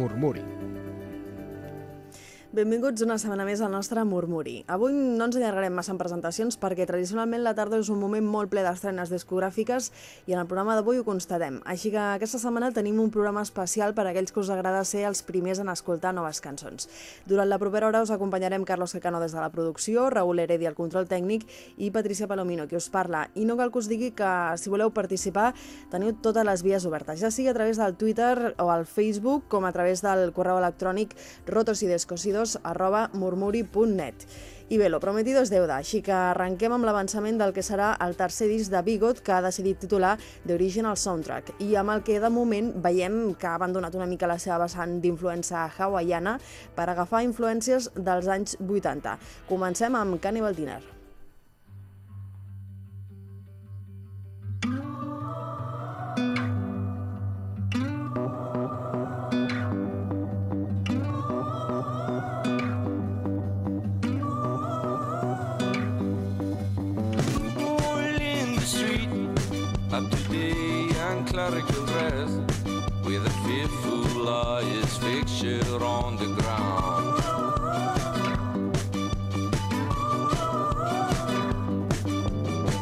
Murmuri. Benvinguts una setmana més al nostre Murmuri. Avui no ens allargarem massa en presentacions perquè tradicionalment la tarda és un moment molt ple d'estrenes discogràfiques i en el programa d'avui ho constatem. Així que aquesta setmana tenim un programa especial per a aquells que us agrada ser els primers en escoltar noves cançons. Durant la propera hora us acompanyarem Carlos Secano des de la producció, Raül Heredi al control tècnic i Patricia Palomino, qui us parla. I no cal que us digui que si voleu participar teniu totes les vies obertes, ja sigui a través del Twitter o al Facebook com a través del correu electrònic murmuri.net. I bé, lo prometido és deuda, així que arrenquem amb l'avançament del que serà el tercer disc de Bigot que ha decidit titular The Original Soundtrack i amb el que de moment veiem que ha abandonat una mica la seva vessant d'influència hawaiana per agafar influències dels anys 80. Comencem amb Cannibal Dinner. Clerical dress with a fearful lawyer's picture on the ground.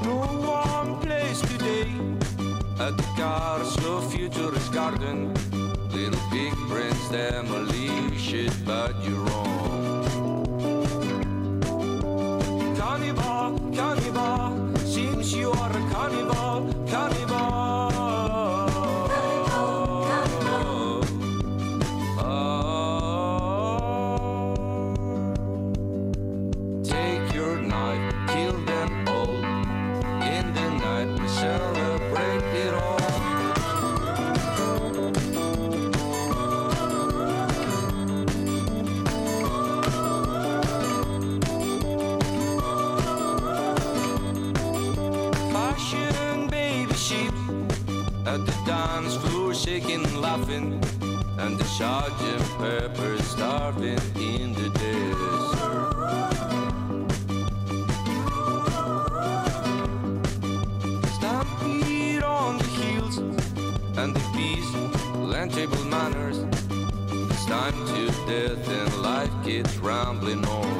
No one place today at the Carslow Futurist Garden. Little big brains demolition, but you're wrong. Cannibal, cannibal, seems you are a cannibal, cannibal. Laughing, and the sergeant pepper starving in the desert. Stampede on the heels and the peace, land table manners. It's time to death and life gets rambling on.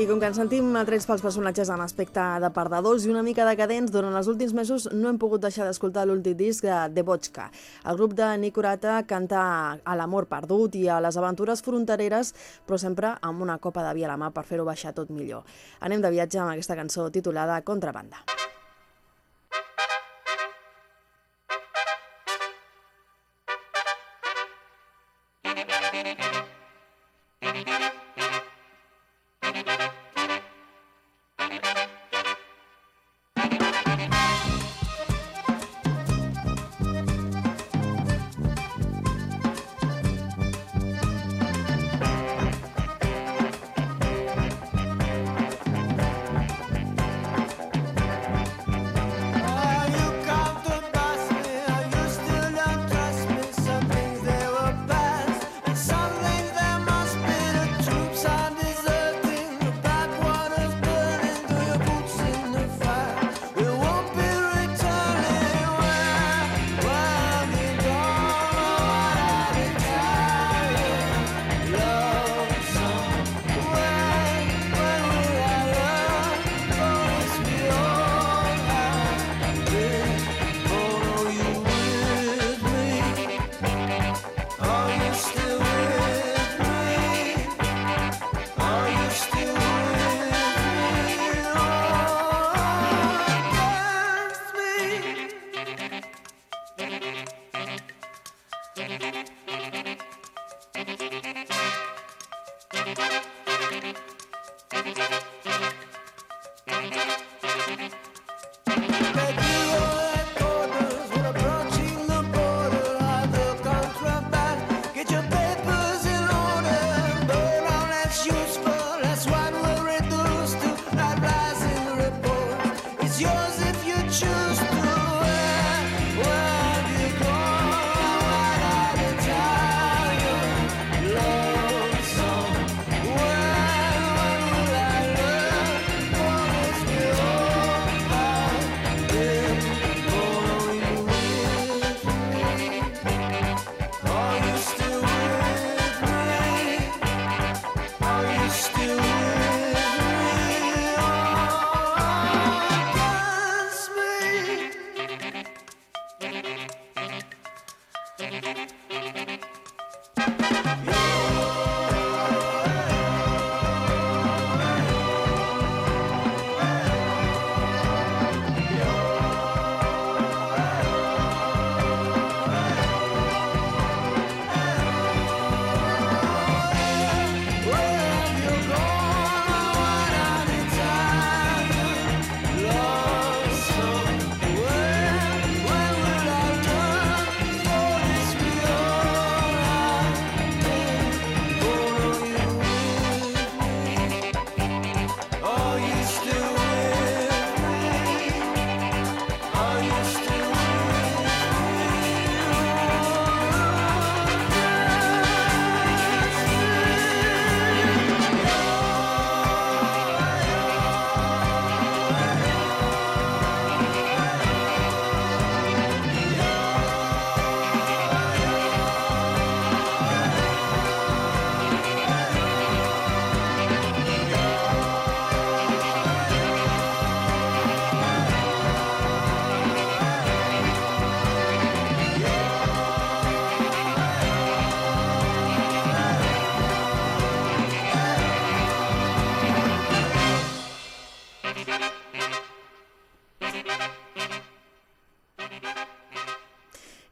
I com que ens sentim atrets pels personatges en aspecte de perdedors i una mica decadents, durant els últims mesos no hem pogut deixar d'escoltar l'últim disc de The Botchka. El grup de Nicorata canta a l'amor perdut i a les aventures frontereres, però sempre amb una copa de vi a la mà per fer-ho baixar tot millor. Anem de viatge amb aquesta cançó titulada Contrabanda.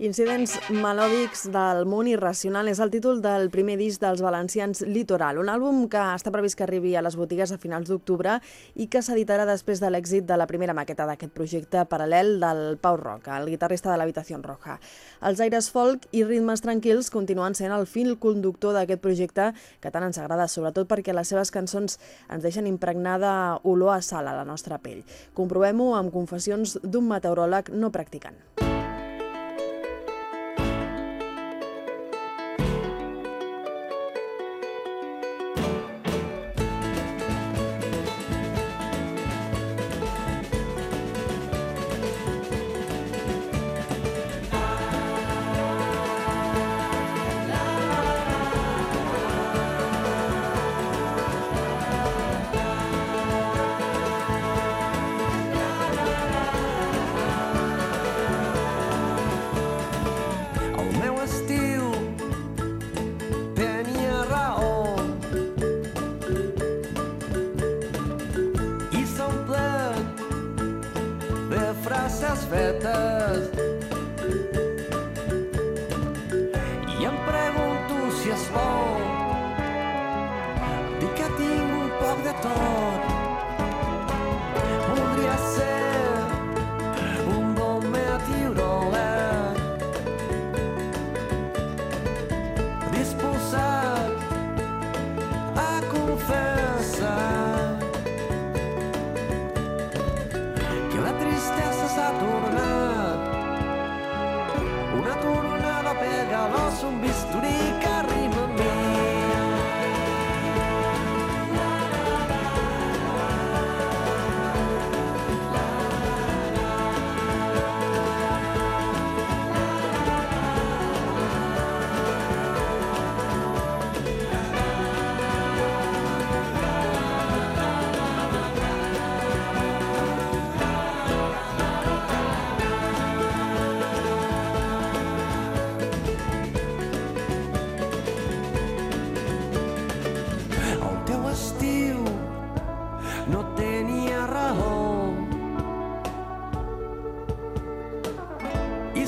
Incidents melòdics del món irracional és el títol del primer disc dels valencians Litoral, un àlbum que està previst que arribi a les botigues a finals d'octubre i que s'editarà després de l'èxit de la primera maqueta d'aquest projecte paral·lel del Pau Roca, el guitarrista de l'Habitació Roja. Els aires folk i ritmes tranquils continuen sent el fil conductor d'aquest projecte que tant ens agrada, sobretot perquè les seves cançons ens deixen impregnada olor a sal a la nostra pell. Comprovem-ho amb confessions d'un meteoròleg no practicant.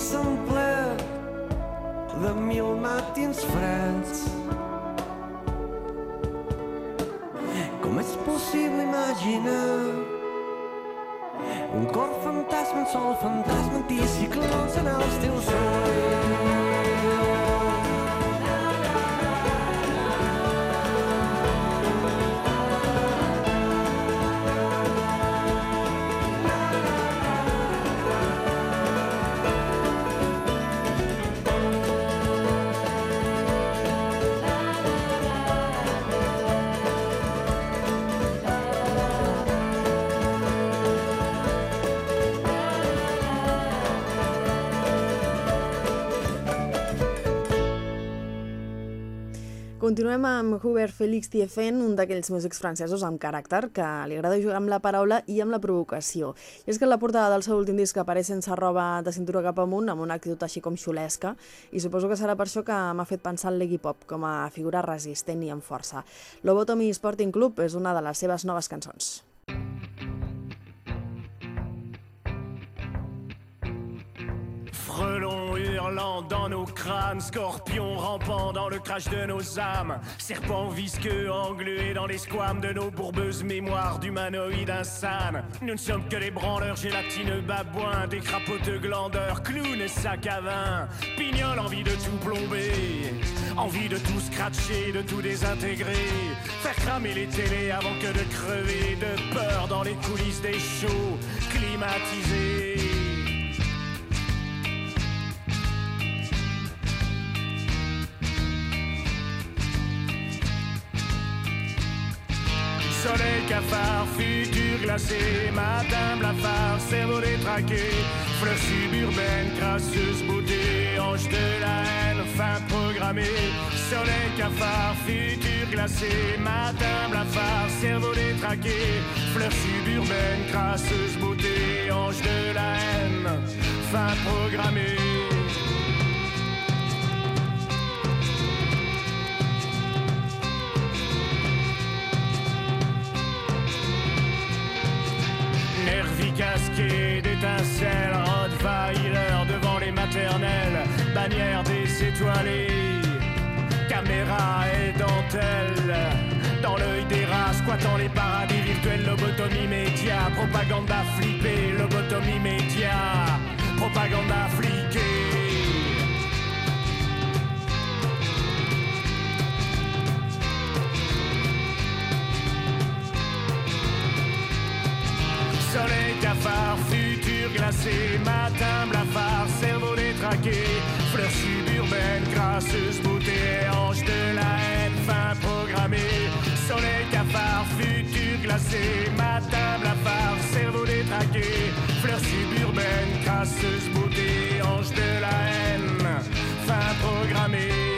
S'omple de mil matins freds. Com és possible imaginar un cor fantasma, un sol fantasma, anticiclons en els teus ulls? Continuem amb Hubert Félix Thiéfen, un d'aquells músics francesos amb caràcter que li agrada jugar amb la paraula i amb la provocació. I és que la portada del seu últim disc apareix sense roba de cintura cap amunt, amb una actitud així com xulesca, i suposo que serà per això que m'ha fet pensar en l'Iggy Pop com a figura resistent i amb força. Lobotomy Sporting Club és una de les seves noves cançons. Frelons dans nos crânes, scorpions rampant dans le crash de nos âmes, serpents visqueux englués dans les squames de nos bourbeuses mémoires d'humanoïdes insanes. Nous ne sommes que des branleurs gélatineux babouins, des crapoteux glandeurs, clowns et sacs à vin, pignoles, envie de tout plomber, envie de tout scratcher, de tout désintégrer, faire cramer les télés avant que de crever de peur dans les coulisses des shows climatisés. Cafard, futur glacé, matin blafard, cerveau détraqué, fleurs suburbaines, crasseuse beauté, ange de la haine, fin programmée. Soleil cafard, futur glacé, matin blafard, cerveau détraqué, fleurs suburbaines, crasseuse beauté, ange de la haine, fin programmée. manière des étoilés, caméra et dentelle. Dans l'œil des rats, squattant les paradis virtuels, lobotomie média, propagande flippée, lobotomie média, propagande fliquée. soleil cafard, futur glacé, matin blafard, cerveau détraqué, fleurs suburbaines, grasseuse beauté, ange de la haine, fin programmée. Soleil, cafard, futur glacé, matin, blafard, cerveau détraqué, fleurs suburbaines, grasseuse beauté, ange de la haine, fin programmée.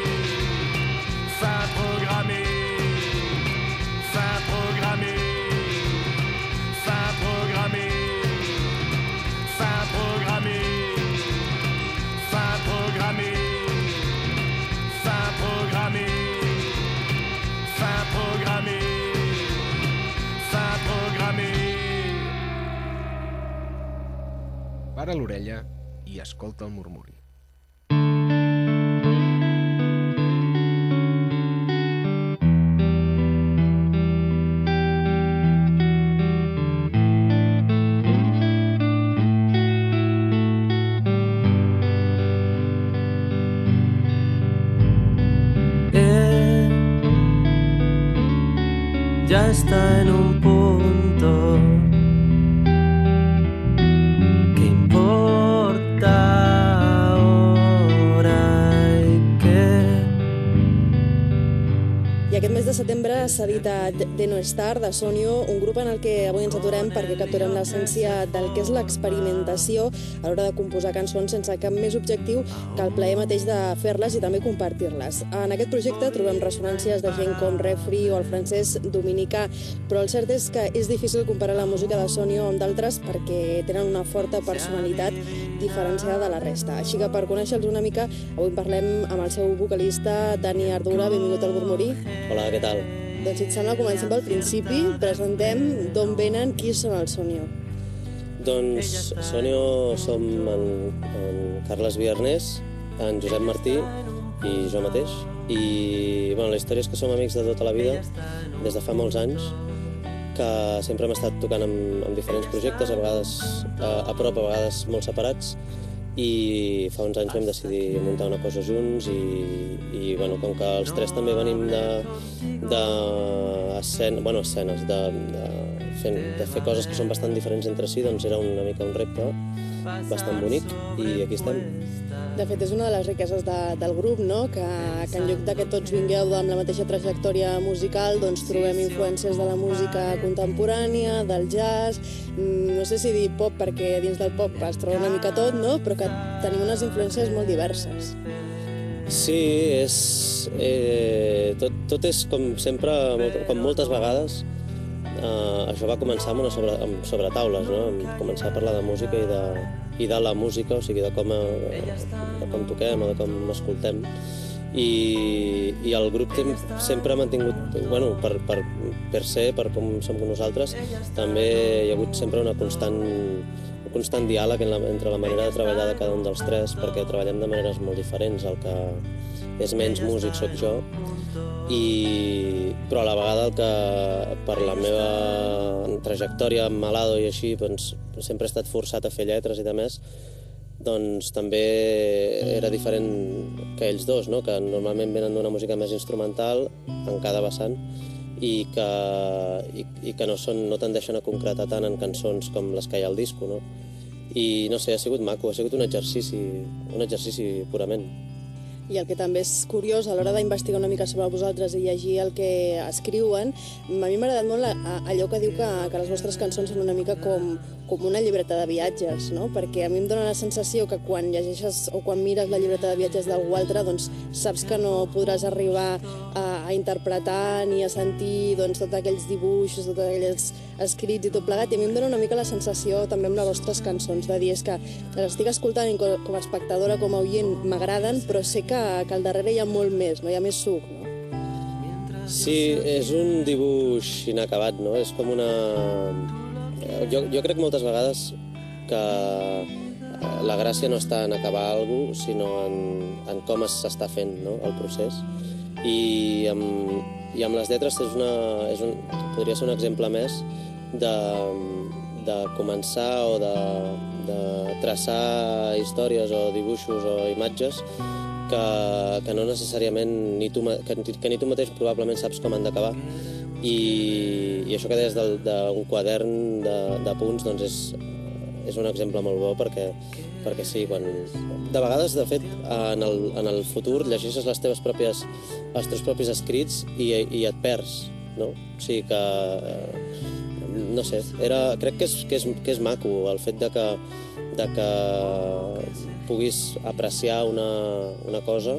L'orella i escolta el murmuri. Él ya está en un setembre s'ha editat De No Star, de Sonio, un grup en el que avui ens aturem perquè capturem l'essència del que és l'experimentació a l'hora de composar cançons sense cap més objectiu que el plaer mateix de fer-les i també compartir-les. En aquest projecte trobem ressonàncies de gent com Refri o el francès Dominicà, però el cert és que és difícil comparar la música de Sonio amb d'altres perquè tenen una forta personalitat diferenciada de la resta. Així que per conèixer-los una mica, avui parlem amb el seu vocalista Dani Ardura. Benvingut al Murmurí. Hola, què tal? Doncs si et sembla, comencem pel principi. Presentem d'on venen, qui són el Sonio. Doncs Sonio som en, en Carles Viernes, en Josep Martí i jo mateix. I bueno, la història és que som amics de tota la vida, des de fa molts anys, que sempre hem estat tocant amb, amb diferents projectes, a vegades a, a prop, a vegades molt separats, i fa uns anys vam decidir muntar una cosa junts i, i bueno, com que els tres també venim de, de escena, bueno, escenes, de, de, fent, de fer coses que són bastant diferents entre si, doncs era una mica un repte bastant bonic i aquí estem. De fet, és una de les riqueses de, del grup, no? que, que en lloc de que tots vingueu amb la mateixa trajectòria musical, doncs trobem influències de la música contemporània, del jazz, mm, no sé si dir pop, perquè dins del pop es troba una mica tot, no? però que tenim unes influències molt diverses. Sí, és... Eh, tot, tot és com sempre, com moltes vegades, eh, això va començar amb una sobre, amb sobretaules, no? Amb començar a parlar de música i de, i de la música, o sigui, de com, eh, de com toquem o de com escoltem. I, i el grup tem, sempre ha mantingut, bueno, per, per, per ser, per com som nosaltres, també hi ha hagut sempre una constant, un constant diàleg en la, entre la manera de treballar de cada un dels tres, perquè treballem de maneres molt diferents. El que és menys músic sóc jo, i, però a la vegada el que per la meva trajectòria amb Malado i així doncs, sempre he estat forçat a fer lletres i de més, doncs també era diferent que ells dos, no? que normalment venen d'una música més instrumental en cada vessant i que, i, i que no, són, no tendeixen a concretar tant en cançons com les que hi ha al disco. No? I no sé, ha sigut maco, ha sigut un exercici, un exercici purament. I el que també és curiós a l'hora d'investigar una mica sobre vosaltres i llegir el que escriuen, a mi m'ha agradat molt allò que diu que, que les vostres cançons són una mica com, com una llibreta de viatges, no? Perquè a mi em dóna la sensació que quan llegeixes o quan mires la llibreta de viatges d'algú altre, doncs saps que no podràs arribar a, a interpretar ni a sentir doncs, tots aquells dibuixos, tots aquells escrits i tot plegat, i a mi em dóna una mica la sensació també amb les vostres cançons, de dir és que les estic escoltant i co- com a espectadora, com a oient, m'agraden, però sé que, que al darrere hi ha molt més, no? hi ha més suc, no? Sí, és un dibuix inacabat, no? És com una... Jo, jo crec moltes vegades que eh, la gràcia no està en acabar alguna cosa, sinó en, en com s'està fent no? el procés. I amb, i amb les lletres és una, és un, podria ser un exemple més de, de començar o de, de traçar històries o dibuixos o imatges que, que no necessàriament ni tu, que, que ni tu mateix probablement saps com han d'acabar. I, i això que deies d'un quadern de, de punts doncs és, és un exemple molt bo perquè, perquè sí, quan... De vegades, de fet, en el, en el futur llegeixes les teves pròpies, els teus propis escrits i, i et perds, no? O sigui que... eh, No sé, era, crec que és, que, és, que és maco el fet de que, de que puguis apreciar una, una cosa,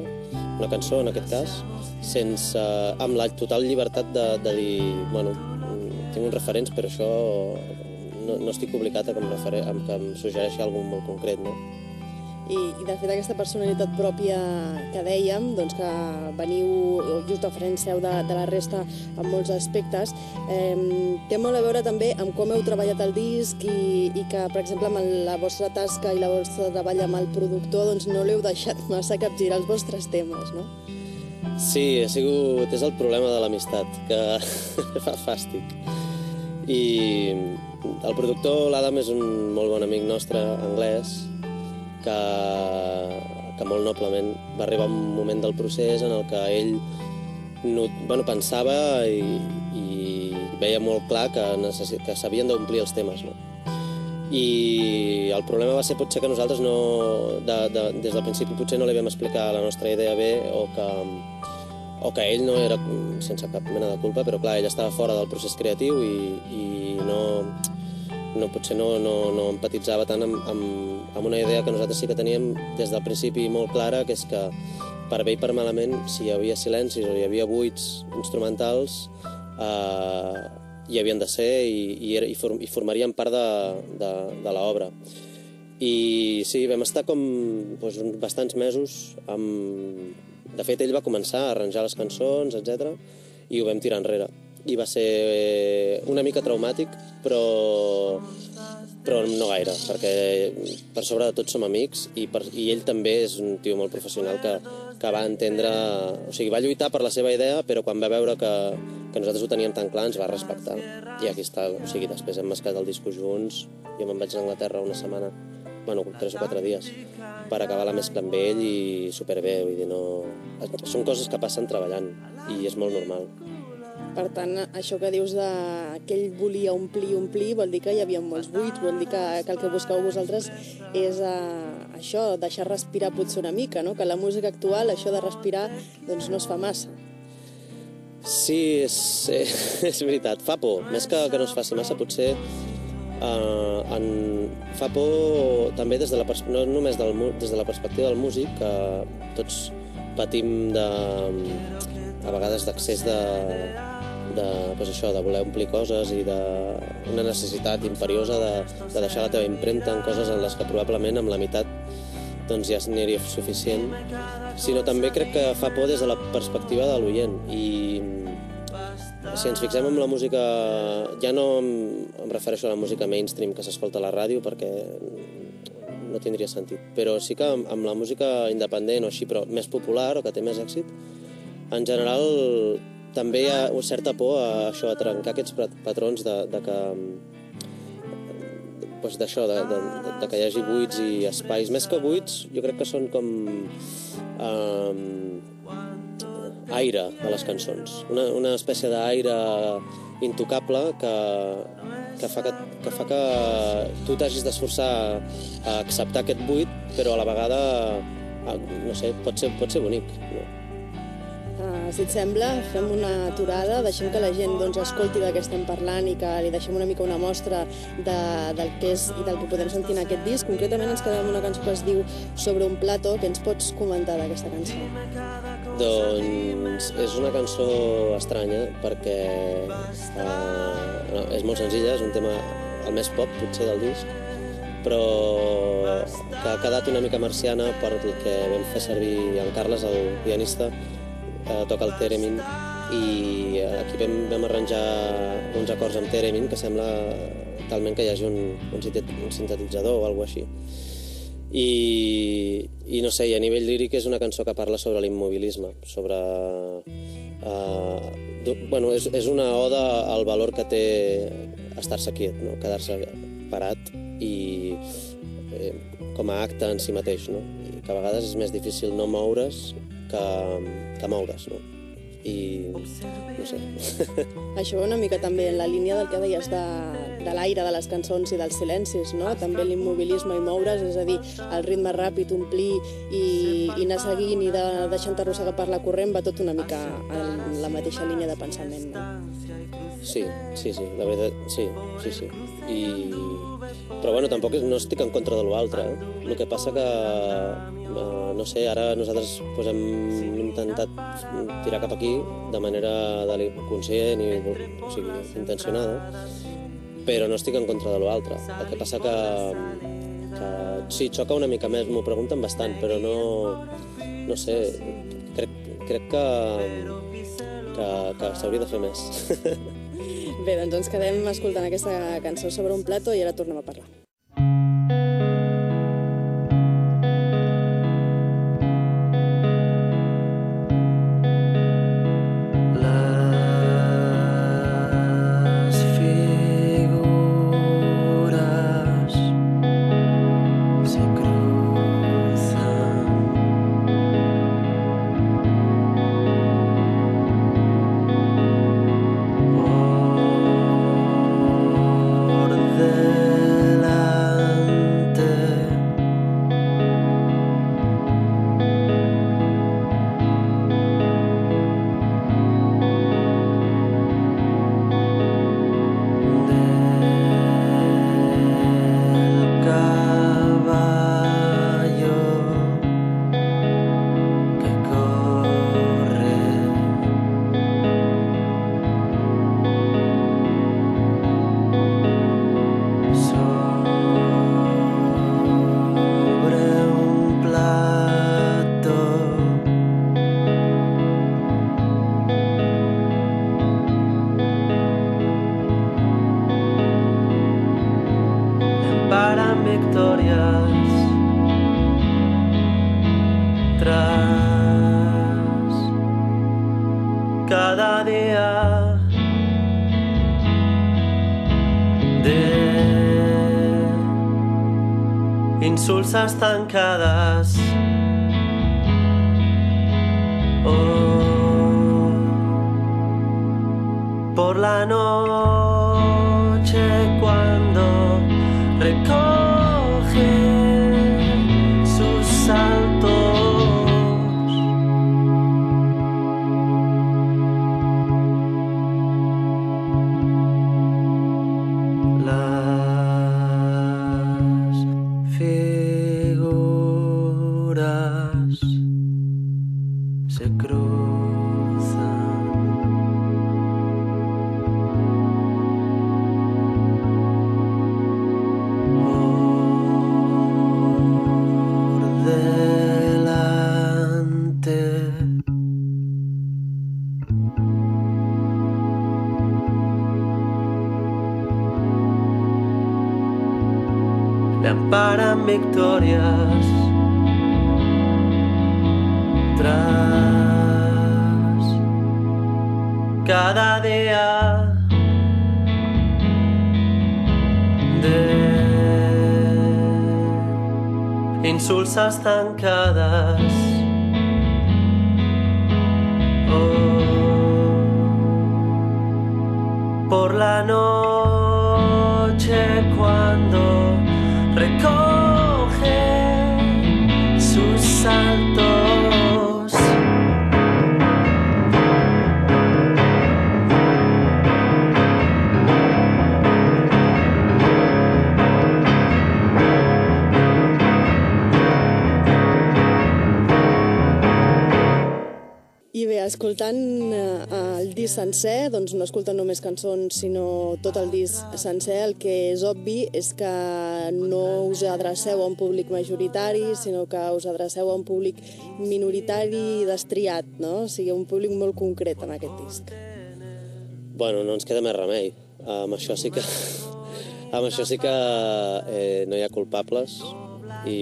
una cançó en aquest cas, sense, amb la total llibertat de, de dir, bueno, tinc uns referents, però això no, no estic obligat a que em, refere, a que em suggereixi alguna molt concret, no? I, I de fet aquesta personalitat pròpia que dèiem, doncs que veniu just a diferència de, de la resta en molts aspectes, eh, té molt a veure també amb com heu treballat el disc i, i que, per exemple, amb la vostra tasca i la vostra treball amb el productor doncs no l'heu deixat massa capgirar els vostres temes, no? Sí, ha sigut... és el problema de l'amistat, que fa fàstic. I el productor, l'Adam, és un molt bon amic nostre, anglès, que, que molt noblement va arribar un moment del procés en el que ell no, bueno, pensava i, i veia molt clar que, que s'havien d'omplir els temes. No? I el problema va ser potser que nosaltres no, de, de, des del principi potser no li vam explicar la nostra idea bé o que, o que ell no era sense cap mena de culpa, però clar, ell estava fora del procés creatiu i, i no, no, potser no, no, no empatitzava tant amb, amb, amb una idea que nosaltres sí que teníem des del principi molt clara, que és que per bé i per malament, si hi havia silencis o hi havia buits instrumentals, eh, hi havien de ser i, i, i, form, i formarien part de, de, de l'obra. I sí, vam estar com doncs, bastants mesos amb... De fet, ell va començar a arranjar les cançons, etc i ho vam tirar enrere. I va ser una mica traumàtic, però, però no gaire, perquè per sobre de tot som amics i, per, i ell també és un tio molt professional que, que va entendre... O sigui, va lluitar per la seva idea, però quan va veure que, que nosaltres ho teníem tan clar ens va respectar. I aquí està, o sigui, després hem mesclat el disco junts, jo me'n vaig a Anglaterra una setmana, bueno, tres o quatre dies, per acabar la mescla amb ell i superbé, vull dir, no... Són coses que passen treballant i és molt normal. Per tant, això que dius de que ell volia omplir, omplir, vol dir que hi havia molts buits, vol dir que, que el que busqueu vosaltres és uh, això, deixar respirar potser una mica, no? que la música actual, això de respirar, doncs no es fa massa. Sí, és, és veritat, fa por. Més que que no es faci massa, potser eh, en, fa por també des de la, no només del, des de la perspectiva del músic, que tots patim de, a vegades d'accés de, de, pues això, de voler omplir coses i d'una necessitat imperiosa de, de deixar la teva impremta en coses en les que probablement amb la meitat doncs ja n'aniria suficient, sinó també crec que fa por des de la perspectiva de l'oient. I si ens fixem en la música, ja no em, em refereixo a la música mainstream que s'escolta a la ràdio perquè no tindria sentit, però sí que amb, amb la música independent o així, però més popular o que té més èxit, en general també hi ha una certa por a això, a trencar aquests pat- patrons de, de que doncs d'això, de, de, de, que hi hagi buits i espais. Més que buits, jo crec que són com um, aire a les cançons. Una, una espècie d'aire intocable que, que, fa que, que fa que tu t'hagis d'esforçar a acceptar aquest buit, però a la vegada, a, no sé, pot ser, pot ser bonic. No? Uh, si et sembla, fem una aturada, deixem que la gent doncs, escolti de què estem parlant i que li deixem una mica una mostra de, del que és i del que podem sentir en aquest disc. Concretament ens quedem una cançó que es diu Sobre un plato. Què ens pots comentar d'aquesta cançó? Doncs és una cançó estranya perquè uh, és molt senzilla, és un tema el més pop potser del disc, però que ha quedat una mica marciana perquè vam fer servir en Carles, el pianista, eh, toca el theremin i aquí vam, vam arranjar uns acords amb theremin que sembla talment que hi hagi un, un, un sintetitzador o alguna així. I, i no sé, i a nivell líric és una cançó que parla sobre l'immobilisme, sobre... Du- bueno, és, és una oda al valor que té estar-se quiet, no? quedar-se parat i eh, com a acte en si mateix, no? I que a vegades és més difícil no moure's que, que moure's, no? I no sé. Això va una mica també en la línia del que deies de, de l'aire de les cançons i dels silencis, no? També l'immobilisme i moure's, és a dir, el ritme ràpid, omplir i, i anar seguint i de, deixant arrossegar per la corrent va tot una mica en la mateixa línia de pensament, no? Sí, sí, sí, la veritat, sí, sí, sí. I... Però bueno, tampoc no estic en contra de l'altre. Eh? El que passa que, uh, no sé, ara nosaltres pues, hem intentat tirar cap aquí de manera conscient i o sigui, intencionada, però no estic en contra de l'altre. El que passa que, que sí, xoca una mica més, m'ho pregunten bastant, però no, no sé, crec, crec que, que, que s'hauria de fer més. Bé, doncs ens quedem escoltant aquesta cançó sobre un plató i ara tornem a parlar. Insulsas tancadas. Oh, por la noche cuando recoge sangka el disc sencer, doncs no escolten només cançons, sinó tot el disc sencer, el que és obvi és que no us adreceu a un públic majoritari, sinó que us adreceu a un públic minoritari i destriat, no? O sigui, un públic molt concret en aquest disc. Bueno, no ens queda més remei. Amb això sí que, amb això sí que eh, no hi ha culpables. I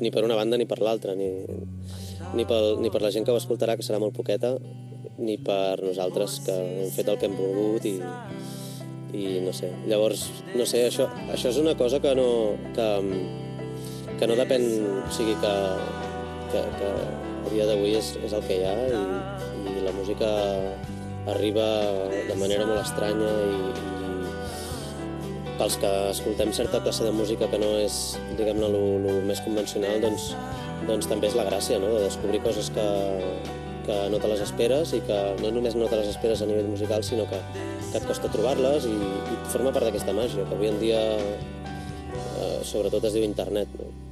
ni per una banda ni per l'altra, ni, ni, pel, ni per la gent que ho escoltarà, que serà molt poqueta, ni per nosaltres, que hem fet el que hem volgut i, i no sé. Llavors, no sé, això, això és una cosa que no, que, que no depèn, o sigui, que, que, que a dia d'avui és, és el que hi ha i, i la música arriba de manera molt estranya i, i pels que escoltem certa classe de música que no és, diguem-ne, el més convencional, doncs, doncs també és la gràcia, no?, de descobrir coses que, que no te les esperes i que no només no te les esperes a nivell musical, sinó que, que et costa trobar-les i, i forma part d'aquesta màgia, que avui en dia eh, sobretot es diu internet. No?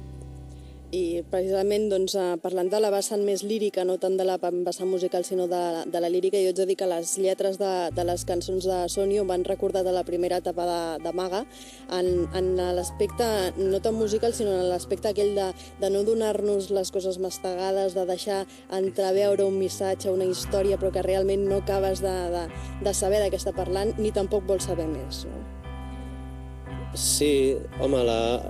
I precisament doncs, eh, parlant de la vessant més lírica, no tant de la vessant musical sinó de, de la lírica, jo ets de dir que les lletres de, de les cançons de Sonio van recordar de la primera etapa de, de Maga en, en l'aspecte no tant musical sinó en l'aspecte aquell de, de no donar-nos les coses mastegades, de deixar entreveure un missatge, una història, però que realment no acabes de, de, de saber de què està parlant ni tampoc vols saber més. No? Sí, home, la,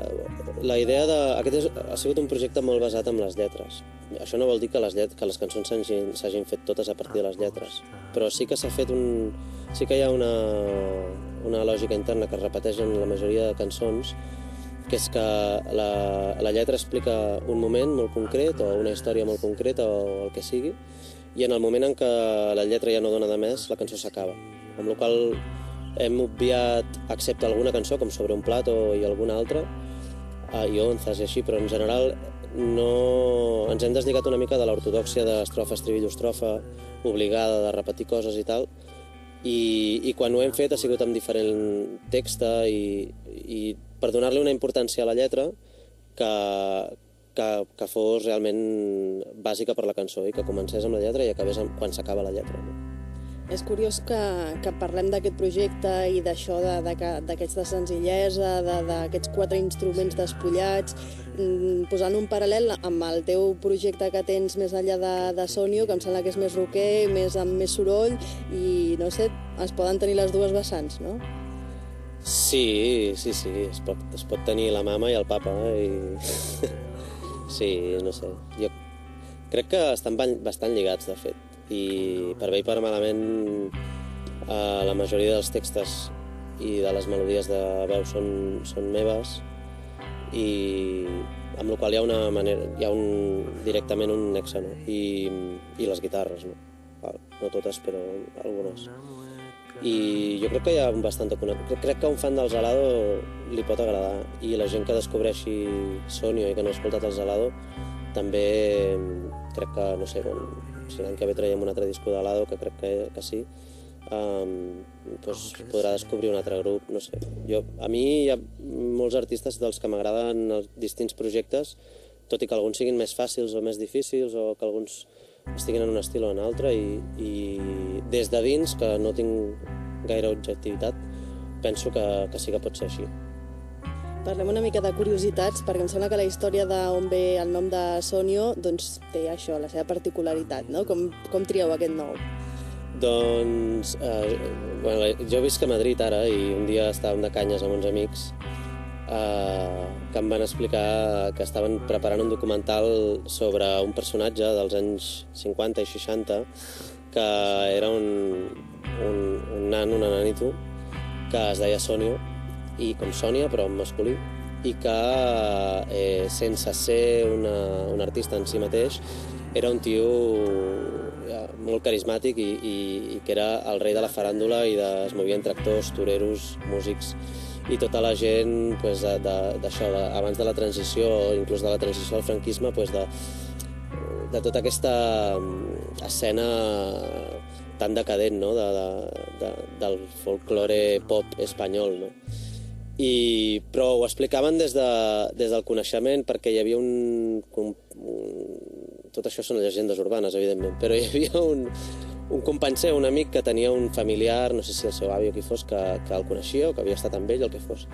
la idea de... Aquest és, ha sigut un projecte molt basat en les lletres. Això no vol dir que les, llet, que les cançons s'hagin fet totes a partir de les lletres, però sí que s'ha fet un... sí que hi ha una, una lògica interna que es repeteix en la majoria de cançons, que és que la, la lletra explica un moment molt concret o una història molt concreta o el que sigui, i en el moment en què la lletra ja no dona de més, la cançó s'acaba. Amb la qual hem obviat, excepte alguna cançó, com Sobre un plato i alguna altra, uh, i Onzas i així, però en general no... ens hem deslligat una mica de l'ortodoxia d'estrofa, estribillo, estrofa, obligada de repetir coses i tal, i, i quan ho hem fet ha sigut amb diferent text i, i per donar-li una importància a la lletra que, que, que fos realment bàsica per la cançó i que comencés amb la lletra i acabés amb, quan s'acaba la lletra. No? És curiós que, que parlem d'aquest projecte i d'això, d'aquesta senzillesa, d'aquests quatre instruments despullats, mm, posant un paral·lel amb el teu projecte que tens més enllà de, de Sonio, que em sembla que és més roquer, més amb més soroll, i no sé, es poden tenir les dues vessants, no? Sí, sí, sí, es pot, es pot tenir la mama i el papa, i... sí, no sé, jo crec que estan bastant lligats, de fet i per bé i per malament eh, la majoria dels textos i de les melodies de veu són, són meves i amb la qual hi ha una manera, hi ha un, directament un nexe, no? I, i les guitarres, no? no totes, però algunes. I jo crec que hi ha bastant connexió. Crec que a un fan del Zalado li pot agradar i la gent que descobreixi Sonio i que no ha escoltat el Zalado també crec que, no sé, si l'any que ve traiem un altre disco de Lado, que crec que, que sí, um, doncs podrà descobrir un altre grup, no sé. Jo, a mi hi ha molts artistes dels que m'agraden els distints projectes, tot i que alguns siguin més fàcils o més difícils o que alguns estiguin en un estil o en altre i, i des de dins, que no tinc gaire objectivitat, penso que, que sí que pot ser així. Parlem una mica de curiositats, perquè em sembla que la història d'on ve el nom de Sonio doncs, té això, la seva particularitat, no? Com, com trieu aquest nou? Doncs, eh, bueno, jo visc a Madrid ara i un dia estàvem de canyes amb uns amics eh, que em van explicar que estaven preparant un documental sobre un personatge dels anys 50 i 60 que era un, un, un nan, un nanito, que es deia Sonio i com Sònia, però en masculí, i que eh, sense ser una, un artista en si mateix era un tio ja, molt carismàtic i, i, i que era el rei de la faràndula i de, es movia en tractors, toreros, músics i tota la gent pues, d'això, abans de la transició, inclús de la transició al franquisme, pues, de, de tota aquesta mm, escena tan decadent no? de, de, de, del folklore pop espanyol. No? I, però ho explicaven des, de, des del coneixement perquè hi havia un, un. Tot això són llegendes urbanes, evidentment, però hi havia un, un company seu, un amic que tenia un familiar, no sé si el seu avi o qui fos, que, que el coneixia o que havia estat amb ell, el que fos,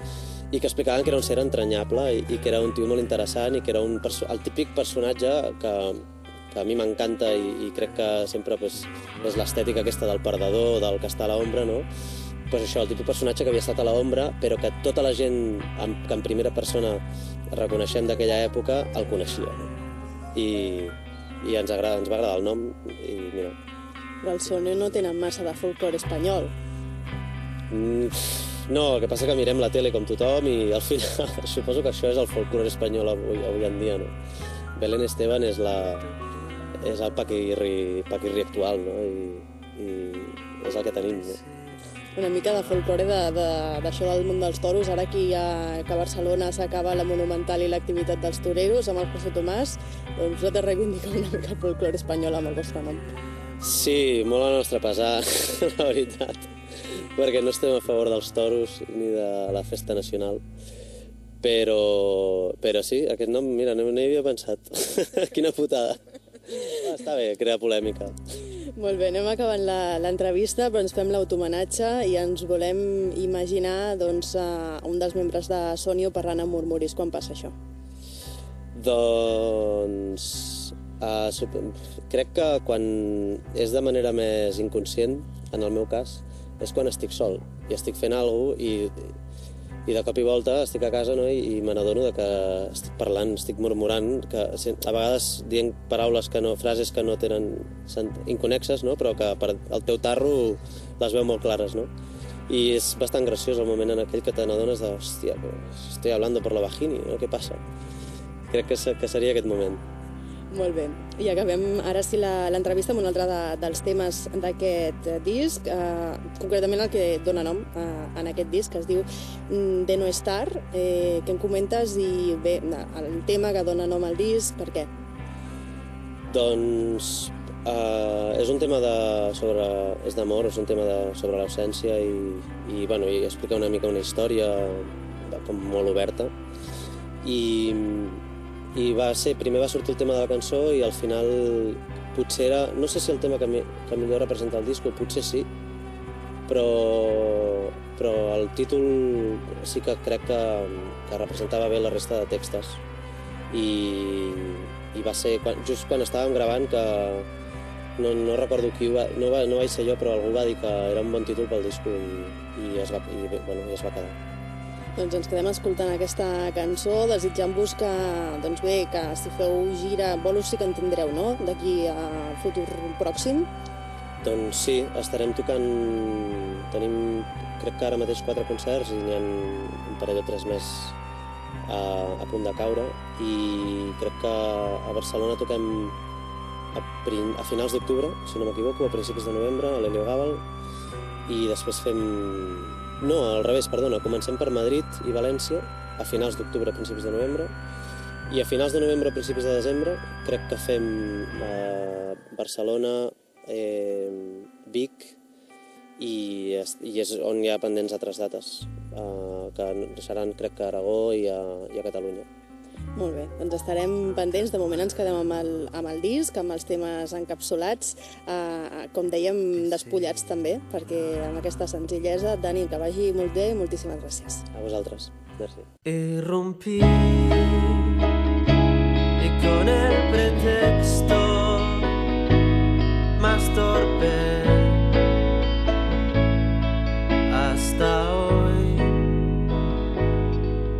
i que explicaven que era un ser entranyable i, i que era un tio molt interessant i que era un el típic personatge que, que a mi m'encanta i, i crec que sempre pues, és l'estètica aquesta del perdedor, del que està a l'ombra, no? Pues això, el tipus de personatge que havia estat a l'ombra, però que tota la gent en, que en primera persona reconeixem d'aquella època el coneixia. No? I, i ens, agrada, ens va agradar el nom i mira, Però el Sone no tenen massa de folclore espanyol. Mm, No, el que passa que mirem la tele com tothom i al final suposo que això és el folclore espanyol avui, avui en dia, no? Belén Esteban és, la, és el paquirri, paquirri actual, no? I, I és el que tenim, no? Una mica de folclore de- de- d'això del món dels toros. Ara aquí ja que a Barcelona s'acaba la monumental i l'activitat dels toreros amb el José Tomàs, doncs jo te reivindico una mica el folclore espanyol amb el vostre nom. Sí, molt al nostre pesar, la veritat, perquè no estem a favor dels toros ni de la festa nacional. Però, però sí, aquest nom, mira, no, no hi havia pensat. Quina putada. Està bé, crea polèmica. Molt bé, anem acabant l'entrevista, però ens fem l'automenatge i ens volem imaginar doncs, a un dels membres de Sonio parlant amb murmuris. Quan passa això? Doncs... Uh, crec que quan és de manera més inconscient, en el meu cas, és quan estic sol i estic fent alguna i, i de cop i volta estic a casa no, i, i me n'adono que estic parlant, estic murmurant, que a vegades dient paraules que no, frases que no tenen inconexes, no, però que per el teu tarro les veu molt clares, no? I és bastant graciós el moment en aquell que te n'adones de, hòstia, estoy hablando por la vagini, no? Què passa? Crec que, que seria aquest moment. Molt bé. I acabem ara sí l'entrevista amb un altre de, dels temes d'aquest disc, eh, concretament el que dona nom eh, en aquest disc, que es diu mm, De no estar. Eh, què em comentes? I bé, el tema que dona nom al disc, per què? Doncs uh, és un tema de, sobre, és d'amor, és un tema de, sobre l'ausència i, i, bueno, i explica una mica una història de- com molt oberta. I, i va ser, primer va sortir el tema de la cançó i al final potser era, no sé si el tema que, mi, que millor representa el disc, o potser sí, però, però el títol sí que crec que, que representava bé la resta de textos i, i va ser quan, just quan estàvem gravant que no, no recordo qui va, no, va, no vaig ser jo, però algú va dir que era un bon títol pel disco i, i, es, va, i, bueno, i es va quedar. Doncs ens quedem escoltant aquesta cançó, desitjant-vos que, doncs bé, que si feu gira, bolos sí que en tindreu, no?, d'aquí a futur pròxim. Doncs sí, estarem tocant... Tenim, crec que ara mateix quatre concerts i n'hi ha un parell o tres més a, a punt de caure i crec que a Barcelona toquem a, prin, a finals d'octubre, si no m'equivoco, a principis de novembre, a l'Helio Gàbal i després fem... No, al revés, perdona, comencem per Madrid i València a finals d'octubre, principis de novembre i a finals de novembre, principis de desembre, crec que fem a Barcelona, eh, Vic i, i és on hi ha pendents altres dates, eh, que seran crec que a Aragó i a, i a Catalunya. Molt bé, doncs estarem pendents. De moment ens quedem amb el, amb el disc, amb els temes encapsulats, eh, com dèiem, despullats també, perquè amb aquesta senzillesa, Dani, que vagi molt bé i moltíssimes gràcies. A vosaltres. Merci. Irrumpí y con el pretexto más torpe hasta hoy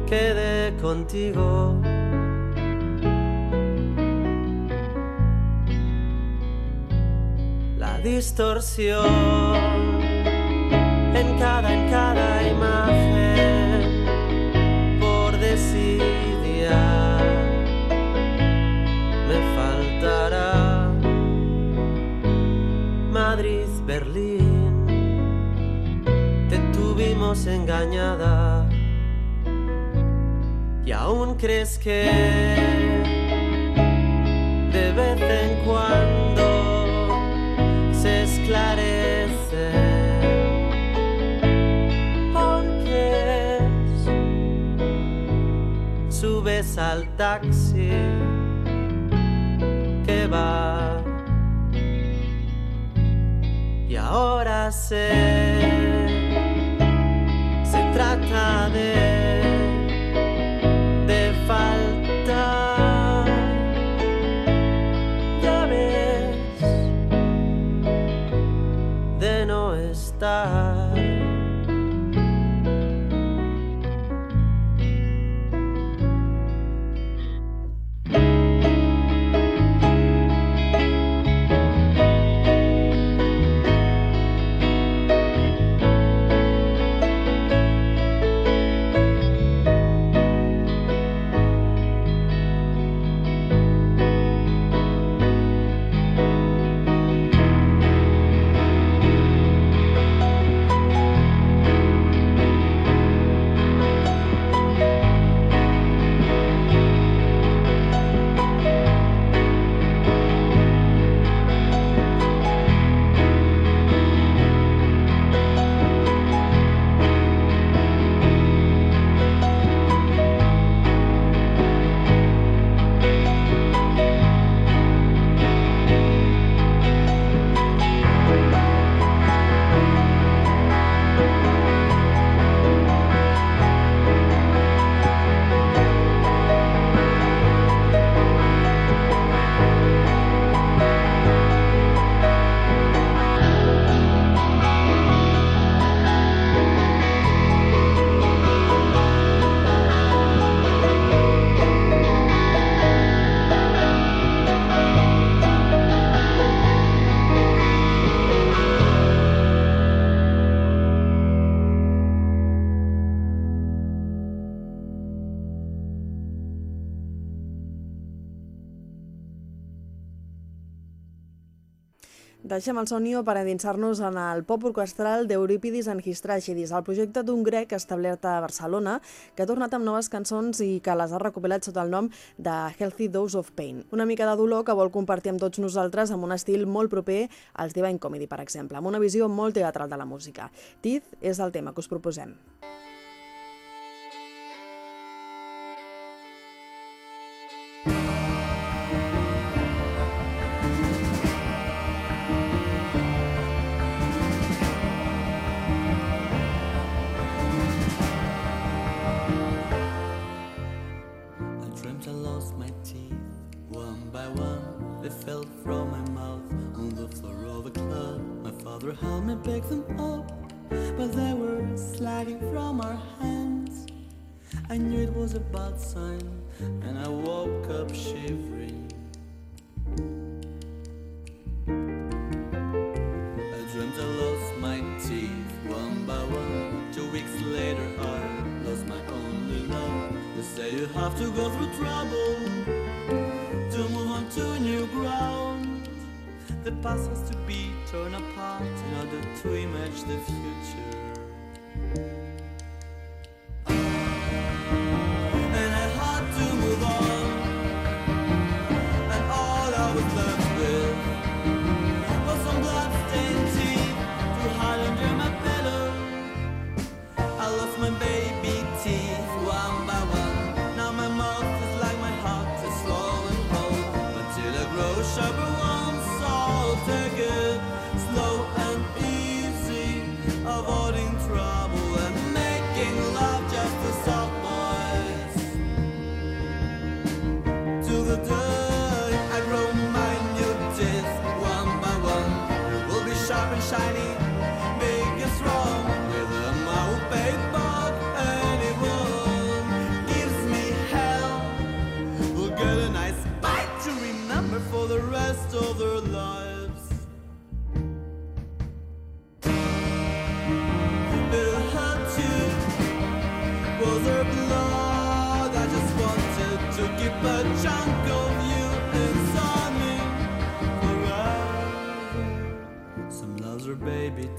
quedé contigo. Distorsión. En cada, en cada imagen por desidia me faltará Madrid, Berlín. Te tuvimos engañada. Y aún crees que de vez en cuando al taxi que va. Y ahora se trata de de falta ya ves de no estar Deixem el sonio per endinsar-nos en el pop orquestral d'Euripidis en His Tragedies, el projecte d'un grec establert a Barcelona que ha tornat amb noves cançons i que les ha recopilat sota el nom de Healthy Dose of Pain. Una mica de dolor que vol compartir amb tots nosaltres amb un estil molt proper als Divine Comedy, per exemple, amb una visió molt teatral de la música. Teeth és el tema que us proposem. I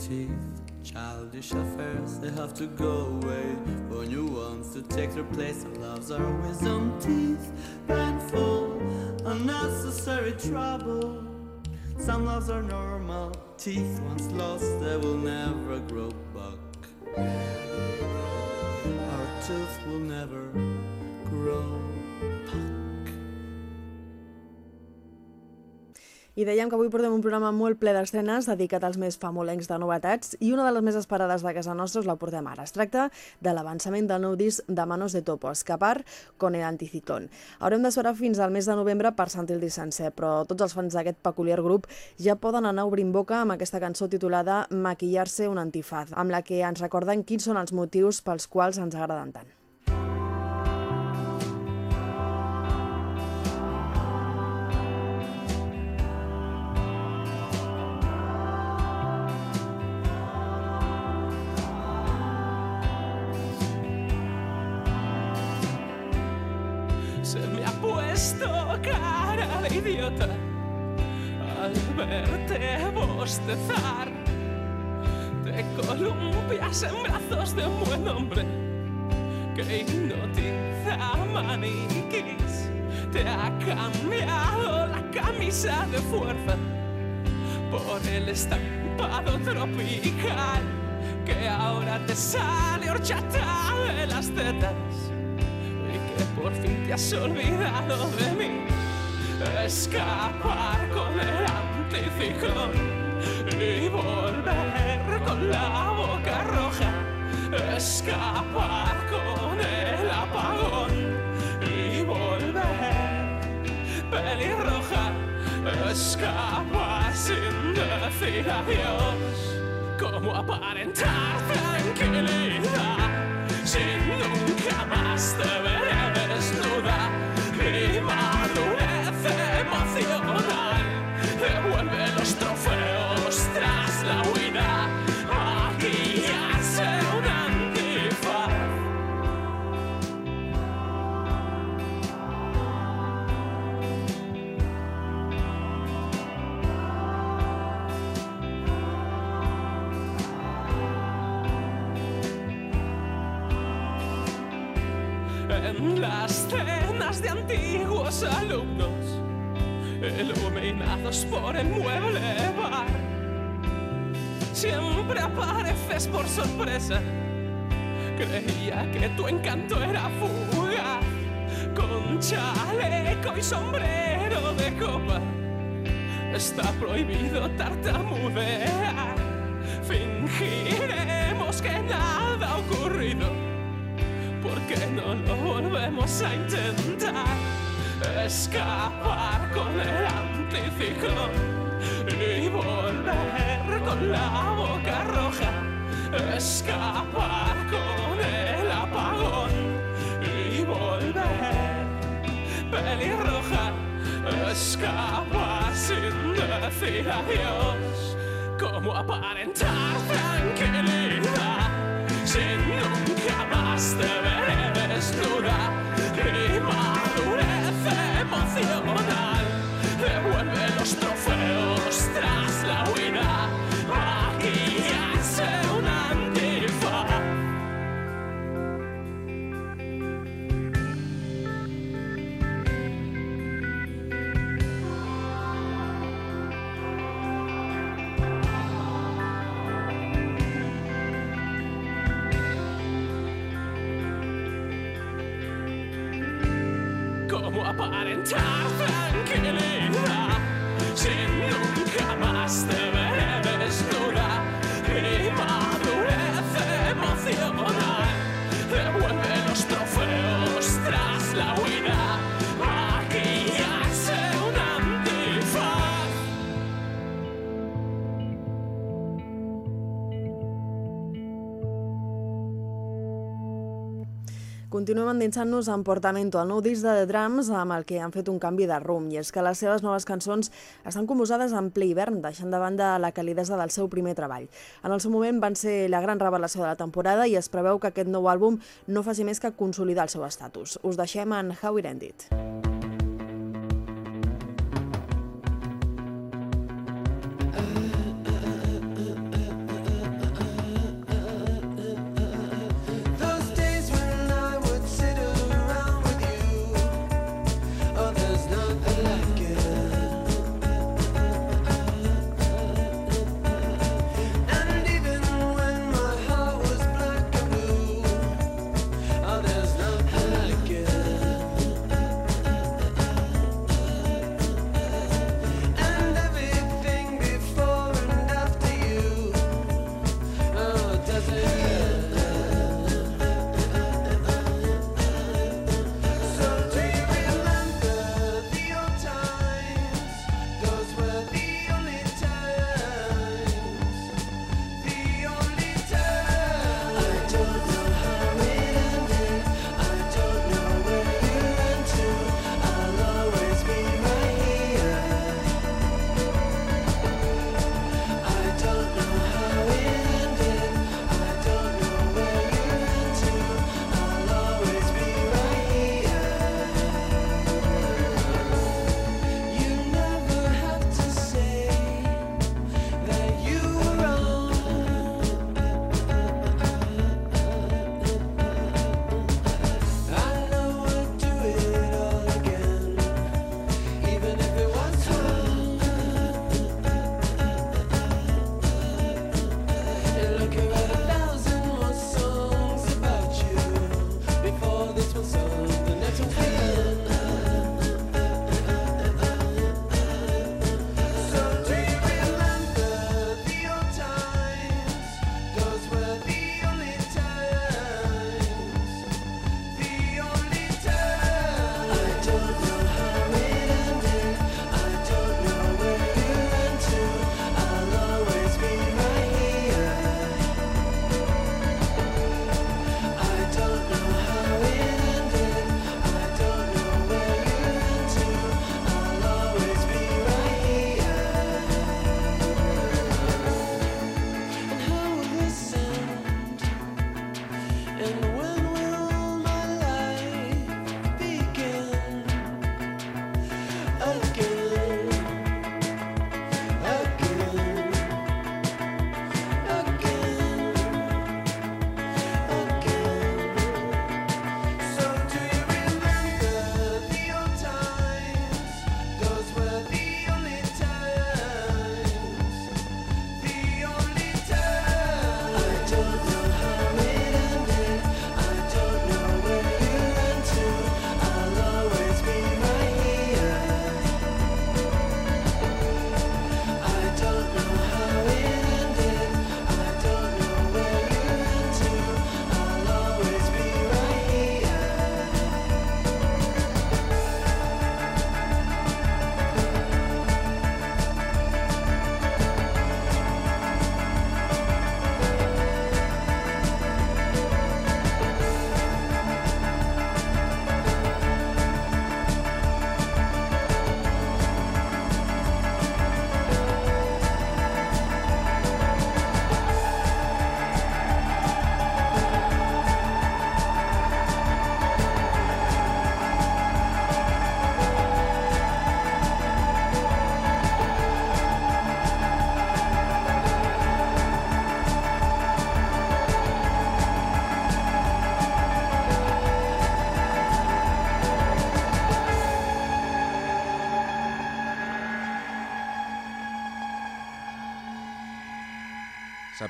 teeth, childish affairs. They have to go away for new ones to take their place. Some loves are wisdom teeth, painful, unnecessary trouble. Some loves are normal teeth. Once lost, they will never grow back. Our tooth will never grow I dèiem que avui portem un programa molt ple d'estrenes dedicat als més famolencs de novetats i una de les més esperades de casa nostra us la portem ara. Es tracta de l'avançament del nou disc de Manos de Topo, Escapar con el Anticiclón. Haurem d'esperar fins al mes de novembre per sentir el disc sencer, però tots els fans d'aquest peculiar grup ja poden anar obrint boca amb aquesta cançó titulada Maquillar-se un antifaz, amb la que ens recorden quins són els motius pels quals ens agraden tant. Cara idiota al verte bostezar. Te columpias en brazos de un buen hombre que hipnotiza maniquís. Te ha cambiado la camisa de fuerza por el estampado tropical que ahora te sale horchata de las tetas fin te has olvidado de mí. Escapar con el anticiclón y volver con la boca roja. Escapar con el apagón y volver pelirroja. Escapar sin decir adiós. Como aparentar tranquilidad sin nunca más te nos lo. En las cenas de antiguos alumnos, iluminados por el mueble bar. Siempre apareces por sorpresa. Creía que tu encanto era fugaz, con chaleco y sombrero de copa. Está prohibido tartamudear. Fingiremos que nada lo volvemos a intentar? Escapar con el anticiclón y volver con la boca roja. Escapar con el apagón y volver pelirroja. Escapar sin decir adiós. Como aparentar tranquilidad si nunca más te los trofeos tras la huida Continuem endinsant-nos en Portamento, el nou disc de The Drums amb el que han fet un canvi de rumb, i és que les seves noves cançons estan composades en ple hivern, deixant de banda la calidesa del seu primer treball. En el seu moment van ser la gran revelació de la temporada i es preveu que aquest nou àlbum no faci més que consolidar el seu estatus. Us deixem en How It Ended.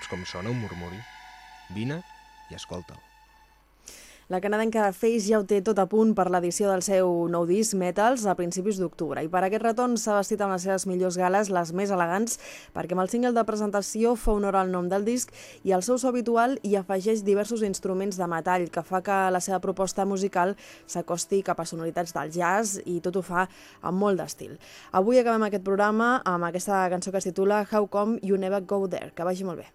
Saps com sona un murmuri? Vine i escolta'l. La canadenca Face ja ho té tot a punt per l'edició del seu nou disc Metals a principis d'octubre i per aquest retorn s'ha vestit amb les seves millors gales, les més elegants, perquè amb el single de presentació fa honor al nom del disc i al seu so habitual hi afegeix diversos instruments de metall que fa que la seva proposta musical s'acosti cap a sonoritats del jazz i tot ho fa amb molt d'estil. Avui acabem aquest programa amb aquesta cançó que es titula How Come You Never Go There, que vagi molt bé.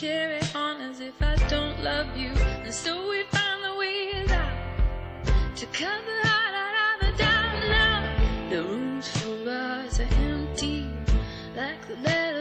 carry on as if I don't love you. And so we find the ways out to cut the heart out of the doubt. now. The rooms for us are empty, like the letter.